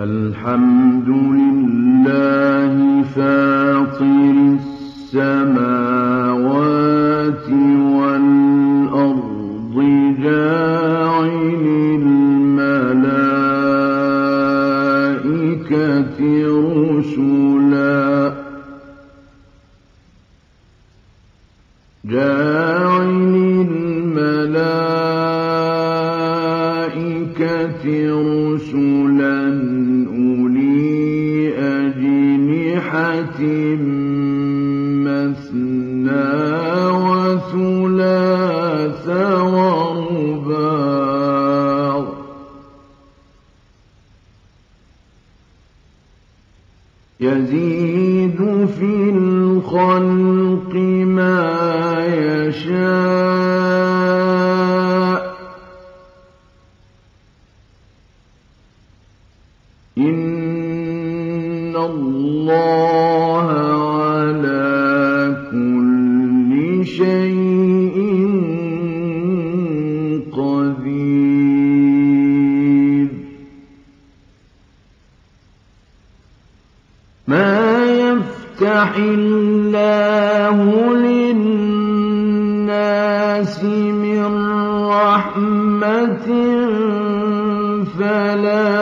الحمد لله فاطر السماوات يفتح الله للناس من رحمة فلا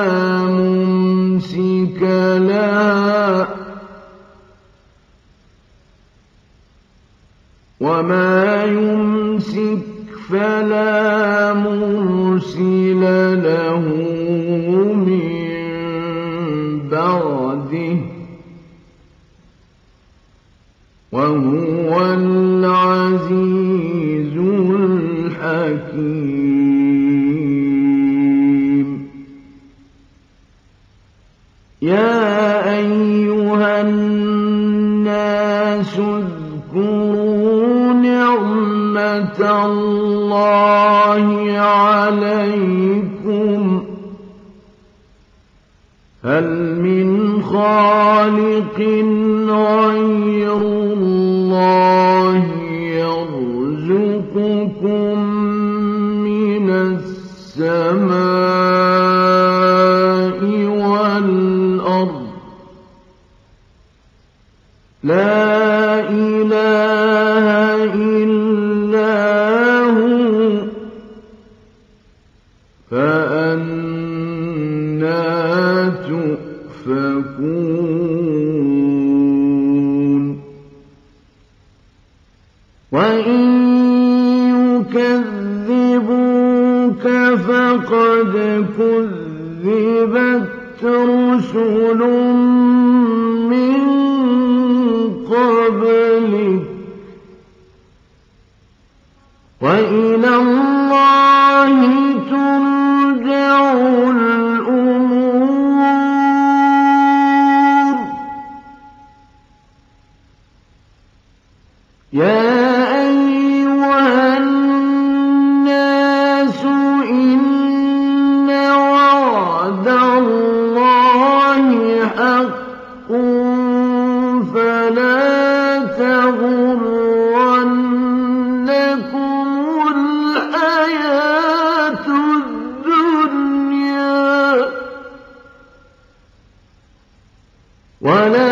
وما يمسك فلا مرسل له خالق غير الله يرزقكم من السماء والأرض. لا ولا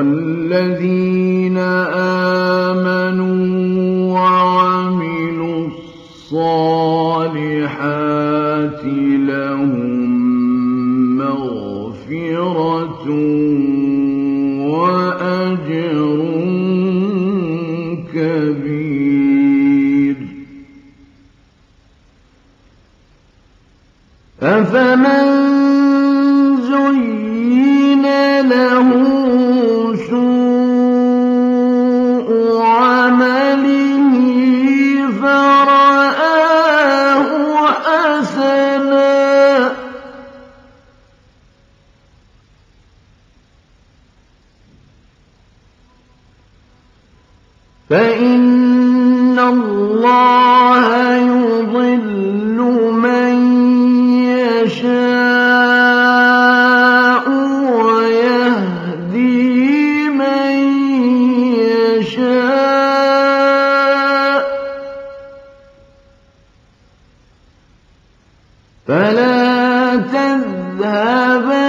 والذين آمنوا وعملوا الصالحات لهم مغفرة وأجر كبير أفمن اذهبا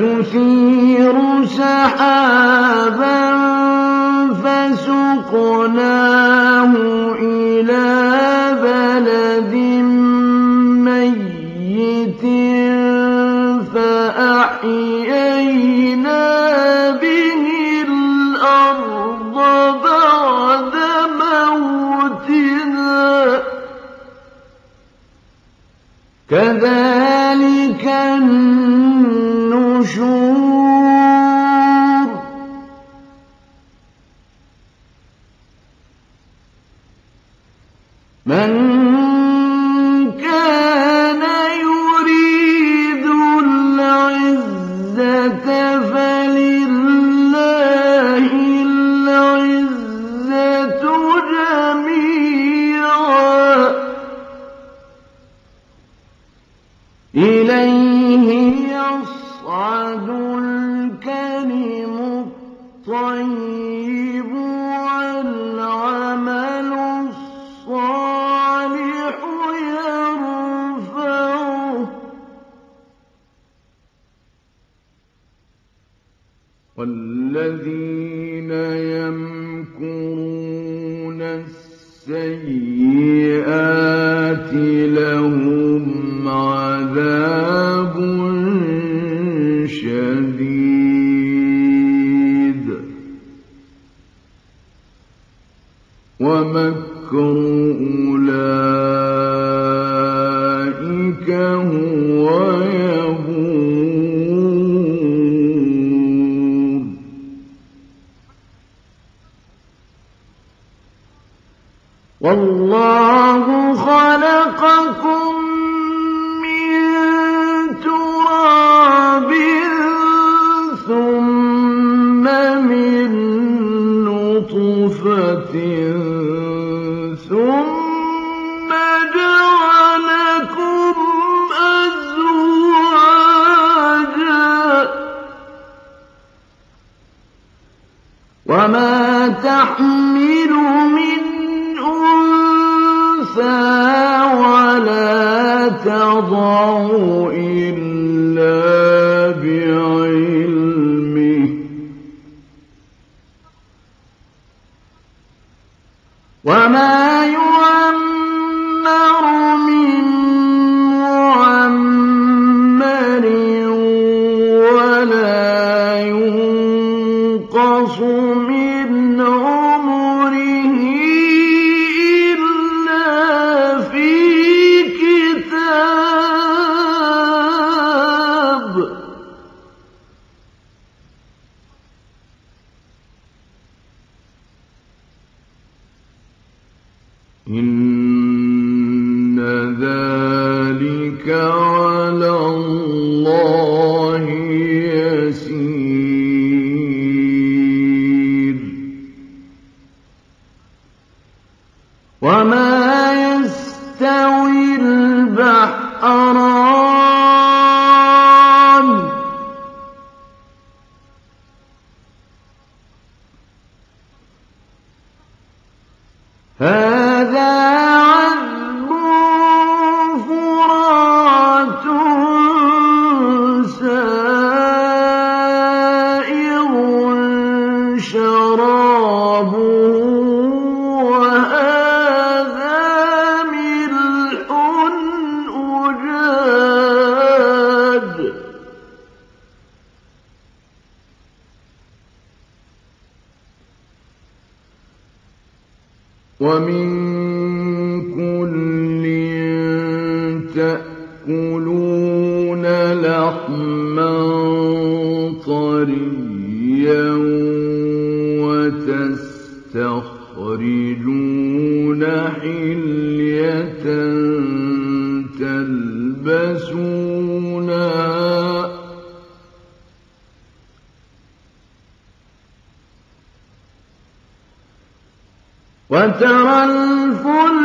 تثير سحابا فسقناه إلى بلد ميت فأحيينا به الأرض بعد موتها كذلك june هو تأكلون لحما طريا وتستخرجون حلية تلبسونها وترى الفل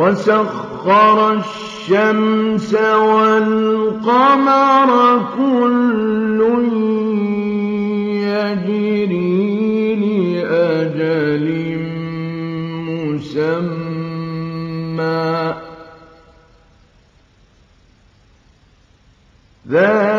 وسخر الشمس والقمر كل يجري لأجل مسمى. ذلكم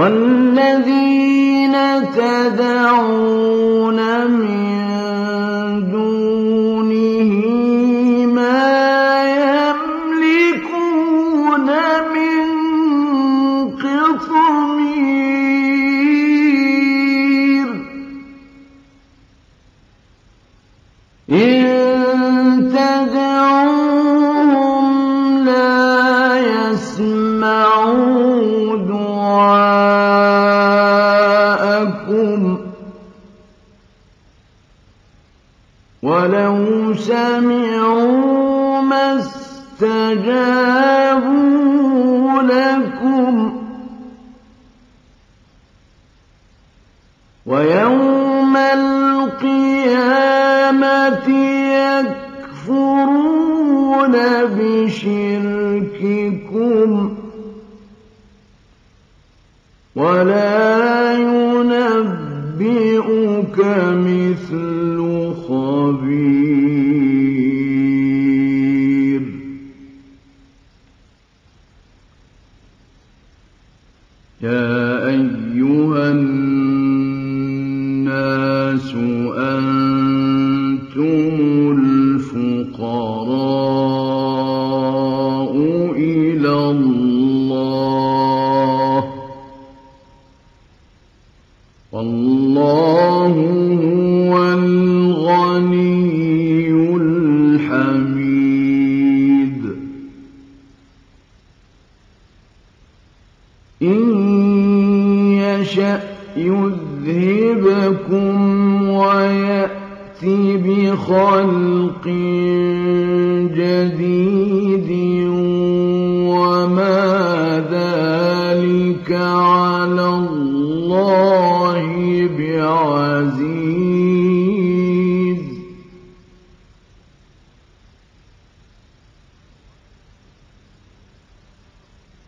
والذين تدعون استجابوا لكم ويوم القيامة يكفرون بشرككم ولا ينبئك مثل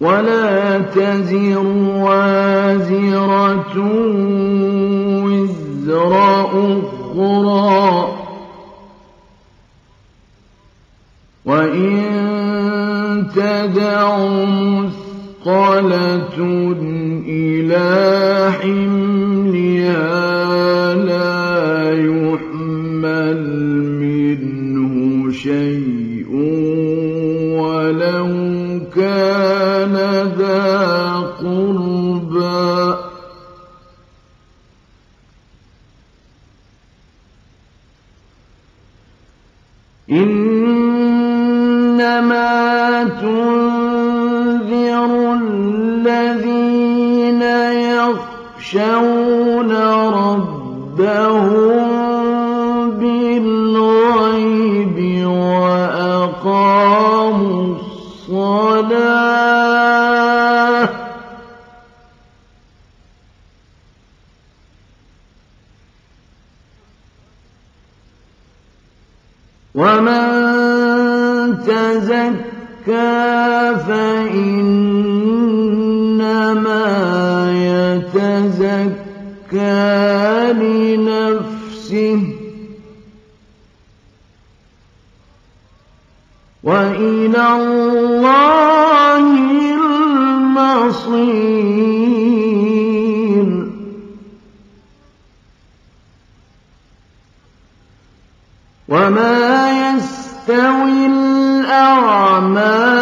ولا تزر وازرة وزر أخرى. وإن تدع مثقلة إلى حمى الصلاة. ومن تزكى فإنما يتزكى لنفسه. وإلى الله المصير. وما يستوي الأعمال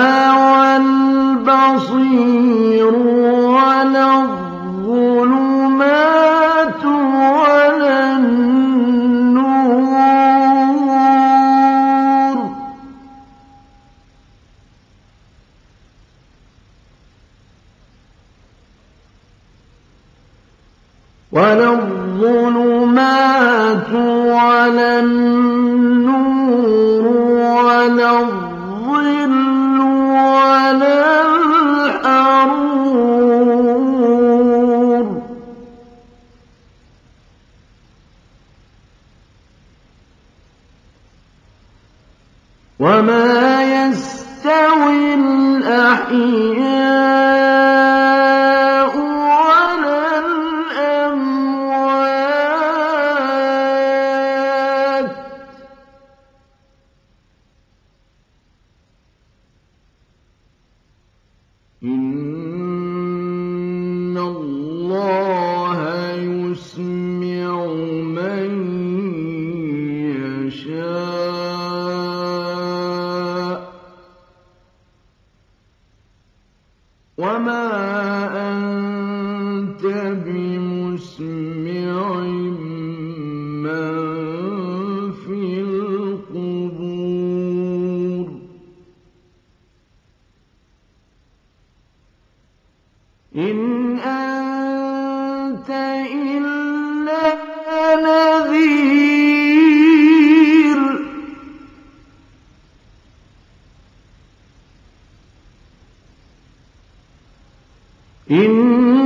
وما إن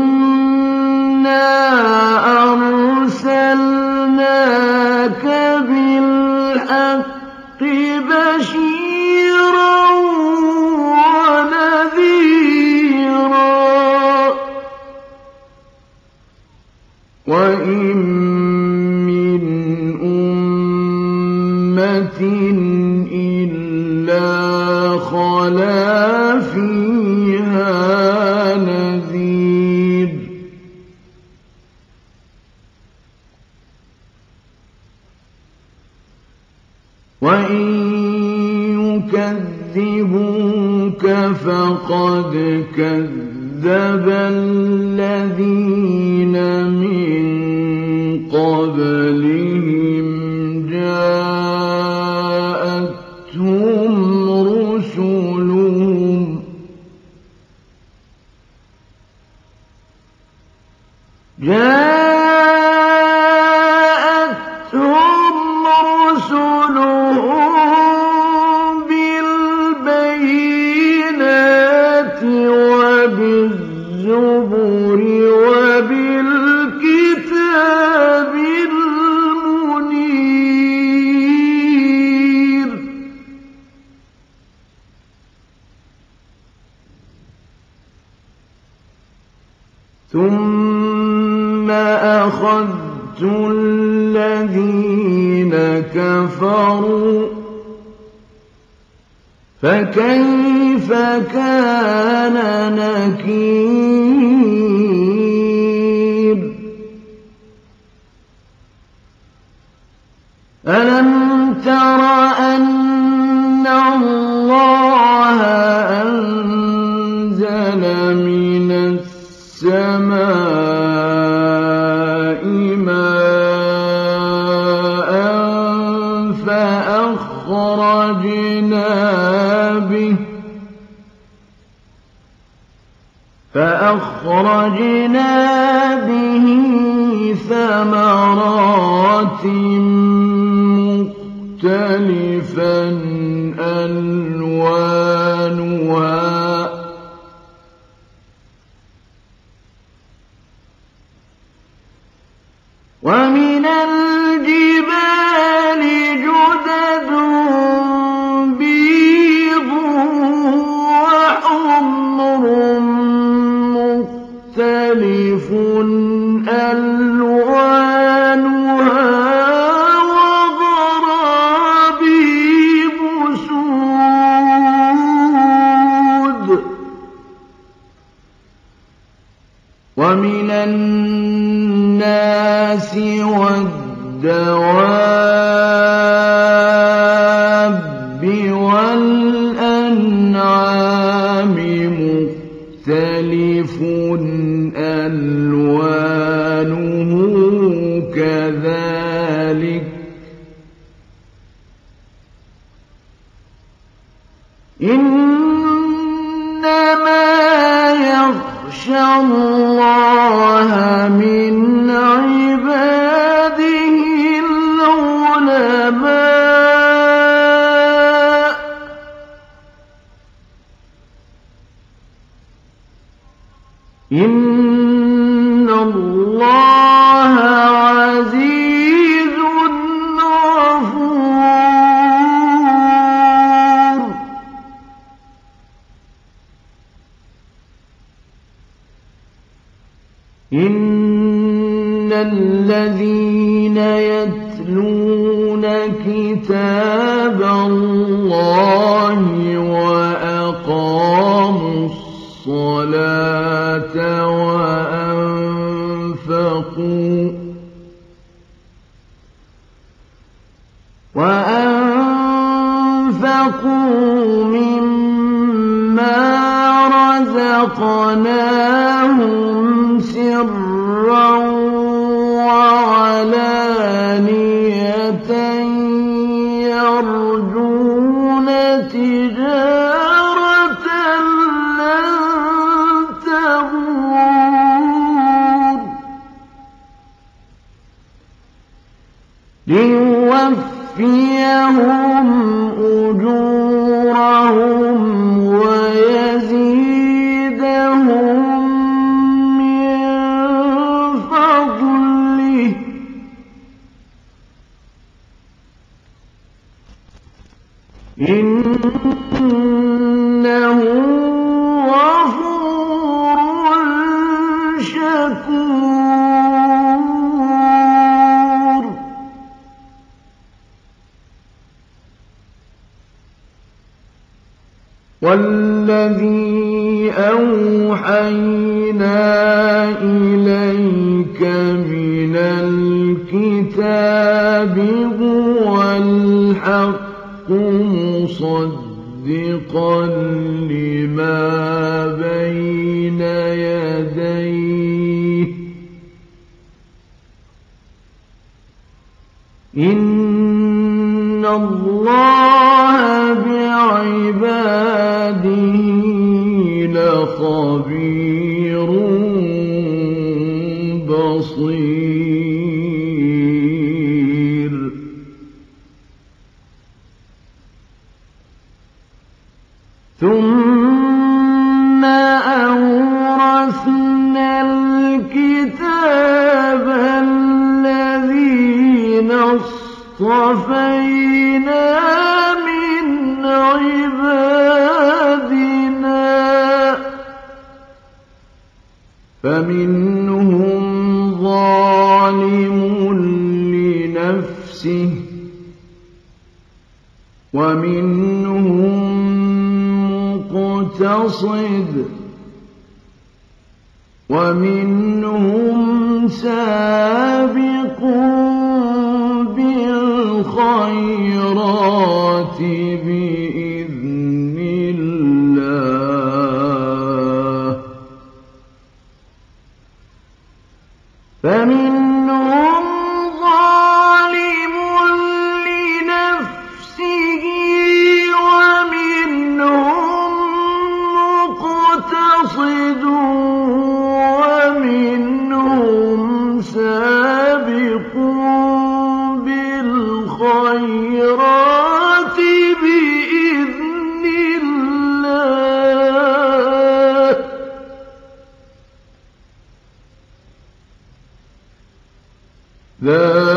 كذلك كيف كان إن الله عزيز غفور. إن الذين يتلون كتاب خلقناه ثم أورثنا الكتاب الذين اصطفينا من عبادنا فمن أسود the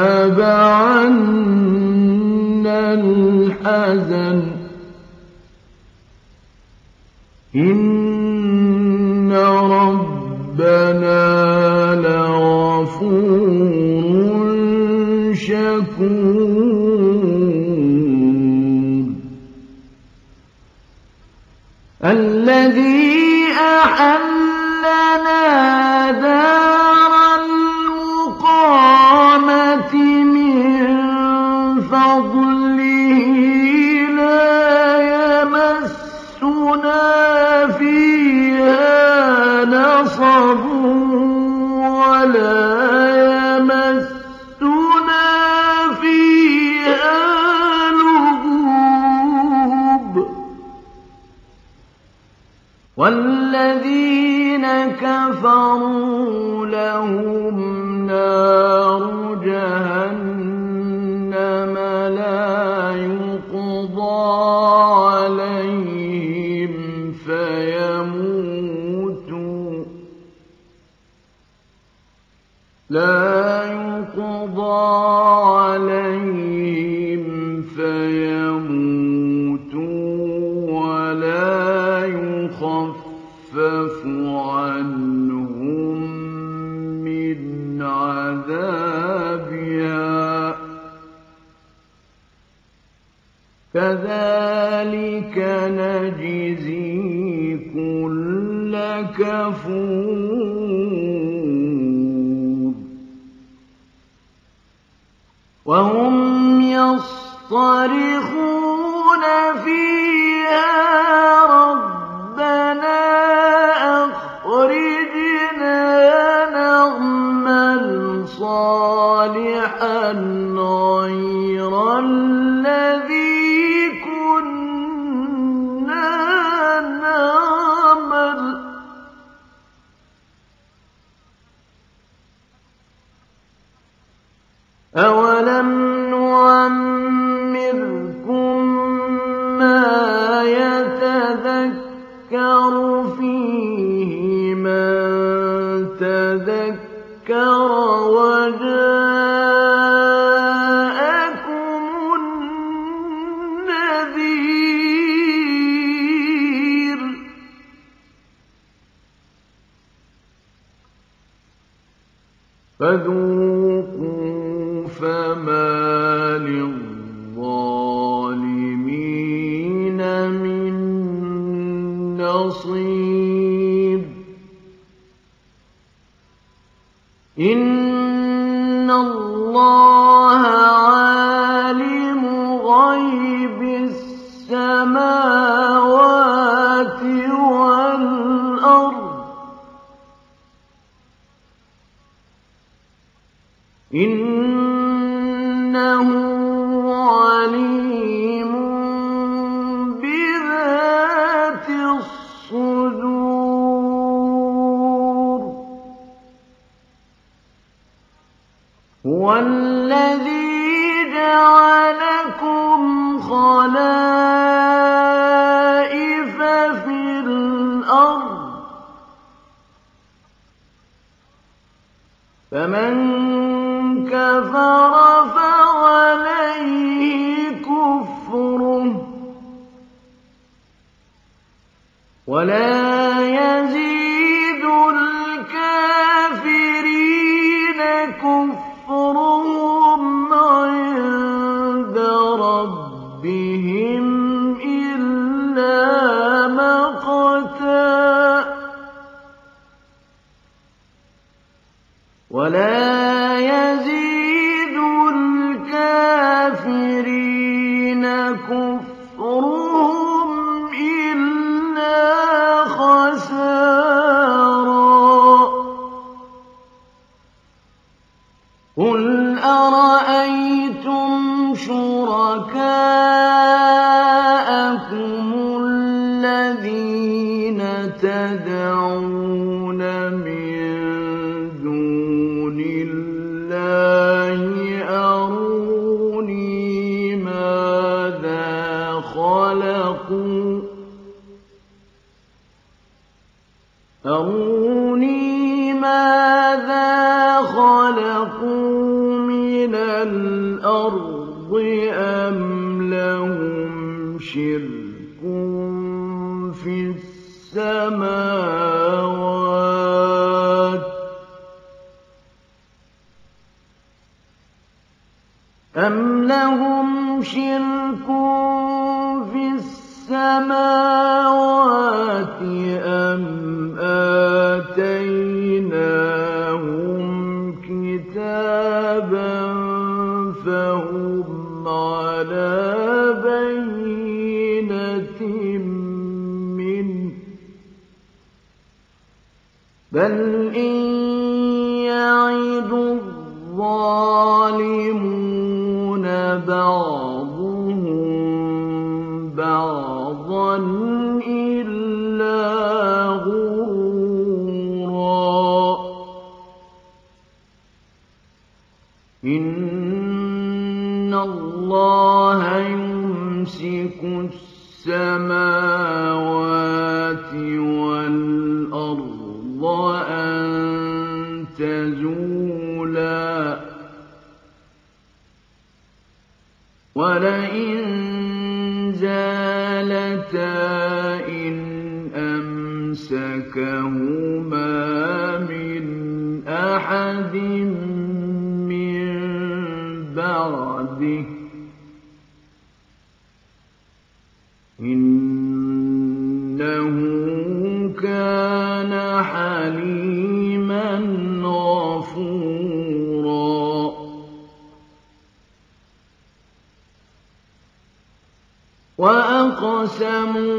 اذهب عنا الحزن. إن ربنا لغفور شكور. الذي أحلنا دار ولا يمسنا فيها والذين كفروا لهم نار جهنم. عليه Mm-hmm. وَلَا الْأَرْضِ أَمْ لَهُمْ شِرْكٌ فِي السَّمَاوَاتِ بَلْ إِن يَعِدُ الظَّالِمُونَ بَعْضُهُم بَعْضًا إِلَّا غُرُورًا إِنَّ اللَّهَ يُمْسِكُ السَّمَاوَاتِ وَلَئِن زَالَتَا إِنْ أَمْسَكَهُمَا مِنْ أَحَدٍ مِّن بَعْدِهِ ۚ وَأَقْسَمُوا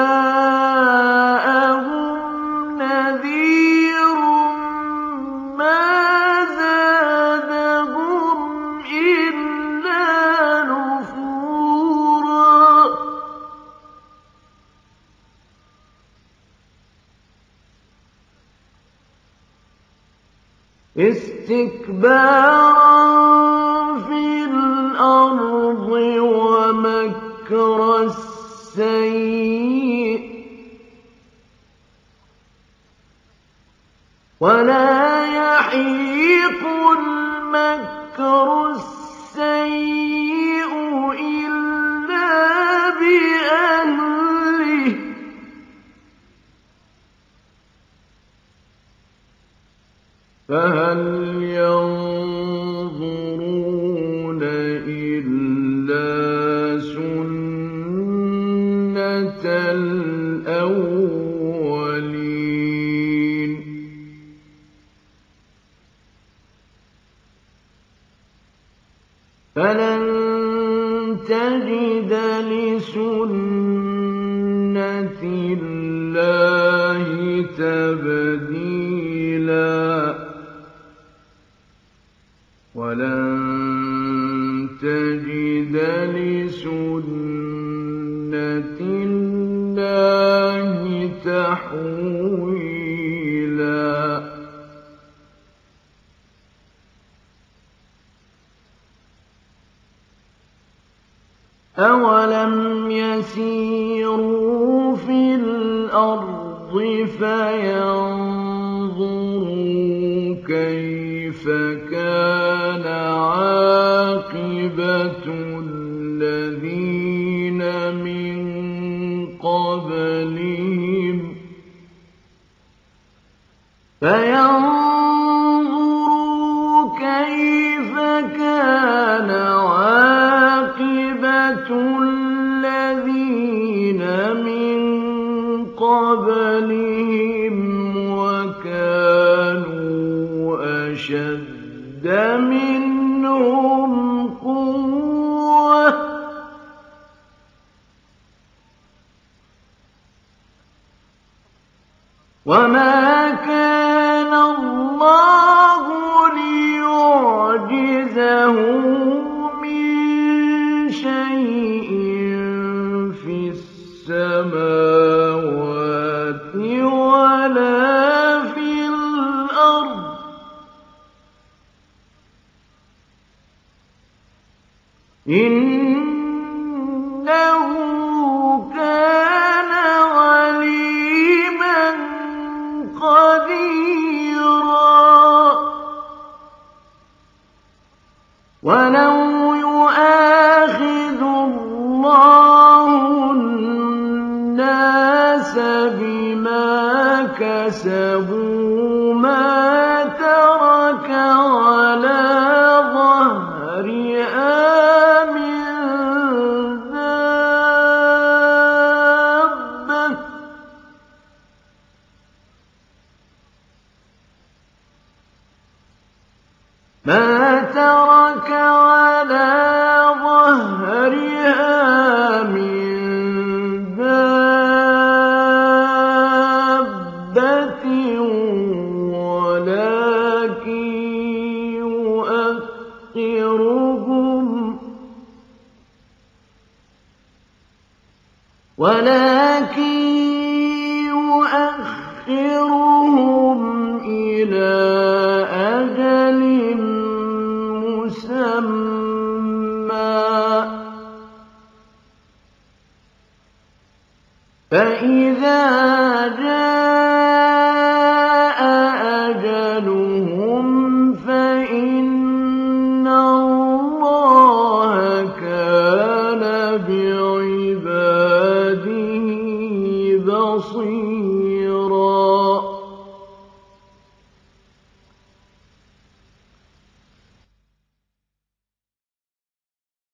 اسْتِكْبَارًا إلا